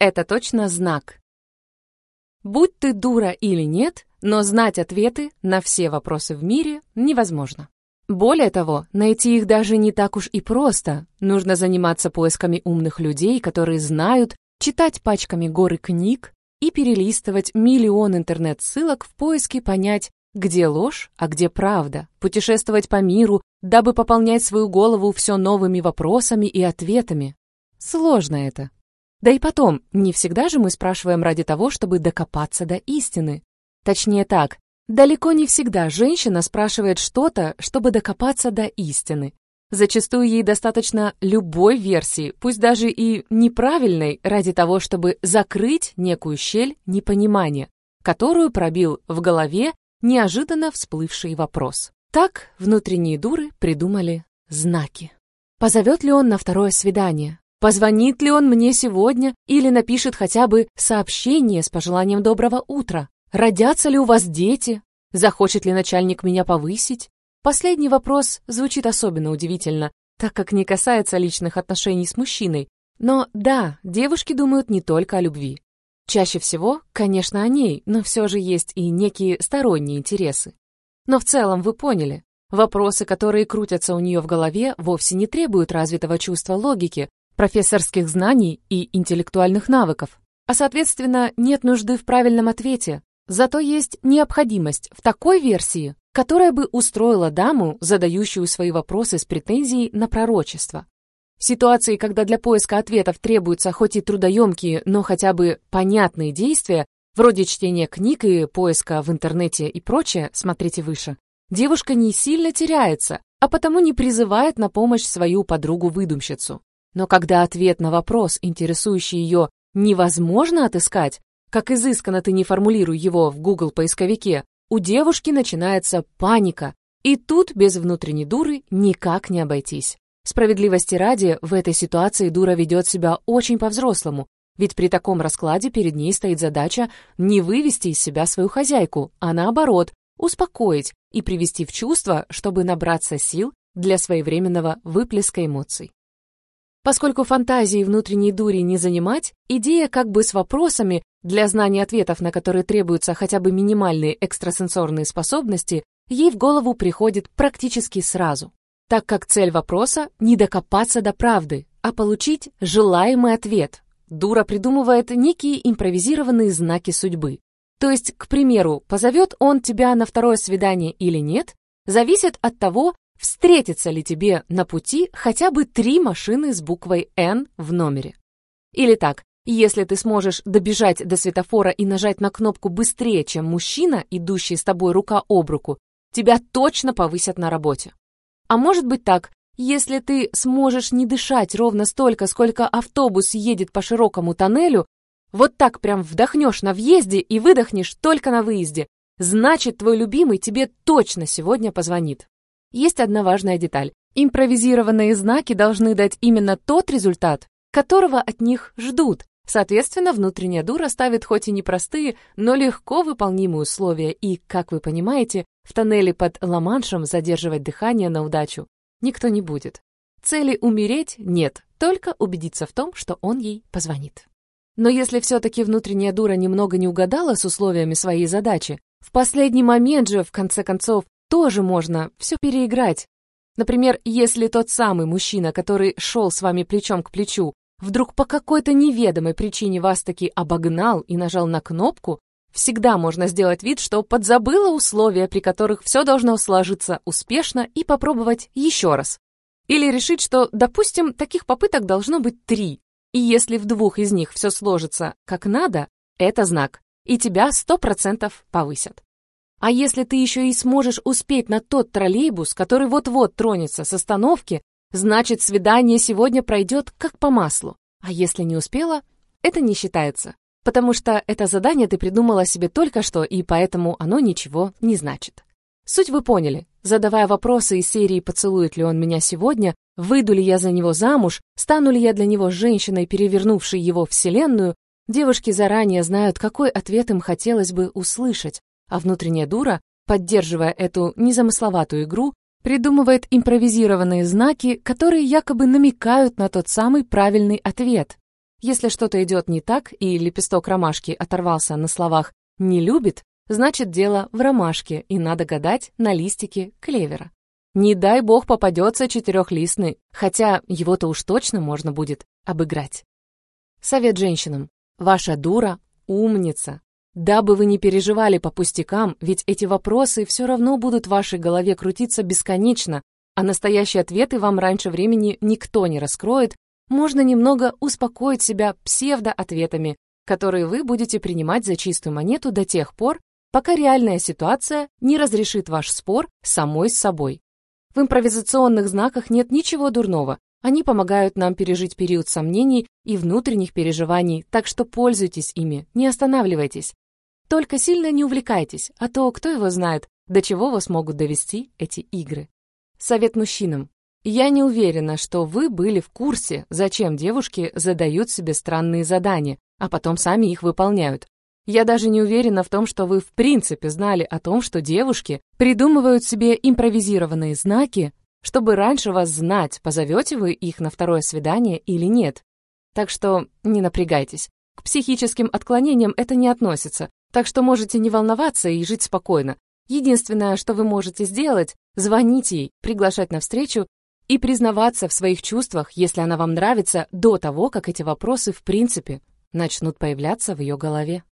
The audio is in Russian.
Это точно знак. Будь ты дура или нет, но знать ответы на все вопросы в мире невозможно. Более того, найти их даже не так уж и просто. Нужно заниматься поисками умных людей, которые знают, читать пачками горы книг и перелистывать миллион интернет-ссылок в поиске понять, где ложь, а где правда, путешествовать по миру, дабы пополнять свою голову все новыми вопросами и ответами. Сложно это. Да и потом, не всегда же мы спрашиваем ради того, чтобы докопаться до истины. Точнее так, Далеко не всегда женщина спрашивает что-то, чтобы докопаться до истины. Зачастую ей достаточно любой версии, пусть даже и неправильной, ради того, чтобы закрыть некую щель непонимания, которую пробил в голове неожиданно всплывший вопрос. Так внутренние дуры придумали знаки. Позовет ли он на второе свидание? Позвонит ли он мне сегодня или напишет хотя бы сообщение с пожеланием доброго утра? Родятся ли у вас дети? Захочет ли начальник меня повысить? Последний вопрос звучит особенно удивительно, так как не касается личных отношений с мужчиной. Но да, девушки думают не только о любви. Чаще всего, конечно, о ней, но все же есть и некие сторонние интересы. Но в целом вы поняли, вопросы, которые крутятся у нее в голове, вовсе не требуют развитого чувства логики, профессорских знаний и интеллектуальных навыков. А соответственно, нет нужды в правильном ответе, Зато есть необходимость в такой версии, которая бы устроила даму, задающую свои вопросы с претензией на пророчество. В ситуации, когда для поиска ответов требуются хоть и трудоемкие, но хотя бы понятные действия, вроде чтения книг и поиска в интернете и прочее, смотрите выше, девушка не сильно теряется, а потому не призывает на помощь свою подругу-выдумщицу. Но когда ответ на вопрос, интересующий ее, невозможно отыскать, как изысканно ты не формулируй его в Google поисковике, у девушки начинается паника. И тут без внутренней дуры никак не обойтись. Справедливости ради, в этой ситуации дура ведет себя очень по-взрослому, ведь при таком раскладе перед ней стоит задача не вывести из себя свою хозяйку, а наоборот, успокоить и привести в чувство, чтобы набраться сил для своевременного выплеска эмоций. Поскольку фантазии внутренней дури не занимать, идея как бы с вопросами, для знания ответов на которые требуются хотя бы минимальные экстрасенсорные способности, ей в голову приходит практически сразу, так как цель вопроса — не докопаться до правды, а получить желаемый ответ. Дура придумывает некие импровизированные знаки судьбы. То есть, к примеру, позовет он тебя на второе свидание или нет, зависит от того, встретится ли тебе на пути хотя бы три машины с буквой «Н» в номере. Или так, если ты сможешь добежать до светофора и нажать на кнопку быстрее, чем мужчина, идущий с тобой рука об руку, тебя точно повысят на работе. А может быть так, если ты сможешь не дышать ровно столько, сколько автобус едет по широкому тоннелю, вот так прям вдохнешь на въезде и выдохнешь только на выезде, значит, твой любимый тебе точно сегодня позвонит. Есть одна важная деталь. Импровизированные знаки должны дать именно тот результат, которого от них ждут. Соответственно, внутренняя дура ставит хоть и непростые, но легко выполнимые условия, и, как вы понимаете, в тоннеле под Ла-Маншем задерживать дыхание на удачу никто не будет. Цели умереть нет, только убедиться в том, что он ей позвонит. Но если все-таки внутренняя дура немного не угадала с условиями своей задачи, в последний момент же, в конце концов, тоже можно все переиграть. Например, если тот самый мужчина, который шел с вами плечом к плечу, вдруг по какой-то неведомой причине вас таки обогнал и нажал на кнопку, всегда можно сделать вид, что подзабыла условия, при которых все должно сложиться успешно, и попробовать еще раз. Или решить, что, допустим, таких попыток должно быть три, и если в двух из них все сложится как надо, это знак, и тебя сто процентов повысят. А если ты еще и сможешь успеть на тот троллейбус, который вот-вот тронется с остановки, значит, свидание сегодня пройдет как по маслу. А если не успела, это не считается, потому что это задание ты придумала себе только что, и поэтому оно ничего не значит. Суть вы поняли. Задавая вопросы из серии «Поцелует ли он меня сегодня?», «Выйду ли я за него замуж?», «Стану ли я для него женщиной, перевернувшей его вселенную?», девушки заранее знают, какой ответ им хотелось бы услышать, а внутренняя дура, поддерживая эту незамысловатую игру, придумывает импровизированные знаки, которые якобы намекают на тот самый правильный ответ. Если что-то идет не так, и лепесток ромашки оторвался на словах «не любит», значит дело в ромашке, и надо гадать на листике клевера. Не дай бог попадется четырехлистный, хотя его-то уж точно можно будет обыграть. Совет женщинам. Ваша дура — умница. Дабы вы не переживали по пустякам, ведь эти вопросы все равно будут в вашей голове крутиться бесконечно, а настоящие ответы вам раньше времени никто не раскроет, можно немного успокоить себя псевдоответами, которые вы будете принимать за чистую монету до тех пор, пока реальная ситуация не разрешит ваш спор самой с собой. В импровизационных знаках нет ничего дурного, они помогают нам пережить период сомнений и внутренних переживаний, так что пользуйтесь ими, не останавливайтесь. Только сильно не увлекайтесь, а то кто его знает, до чего вас могут довести эти игры. Совет мужчинам. Я не уверена, что вы были в курсе, зачем девушки задают себе странные задания, а потом сами их выполняют. Я даже не уверена в том, что вы в принципе знали о том, что девушки придумывают себе импровизированные знаки, чтобы раньше вас знать, позовете вы их на второе свидание или нет. Так что не напрягайтесь. К психическим отклонениям это не относится, так что можете не волноваться и жить спокойно. Единственное, что вы можете сделать, звонить ей, приглашать на встречу и признаваться в своих чувствах, если она вам нравится, до того, как эти вопросы в принципе начнут появляться в ее голове.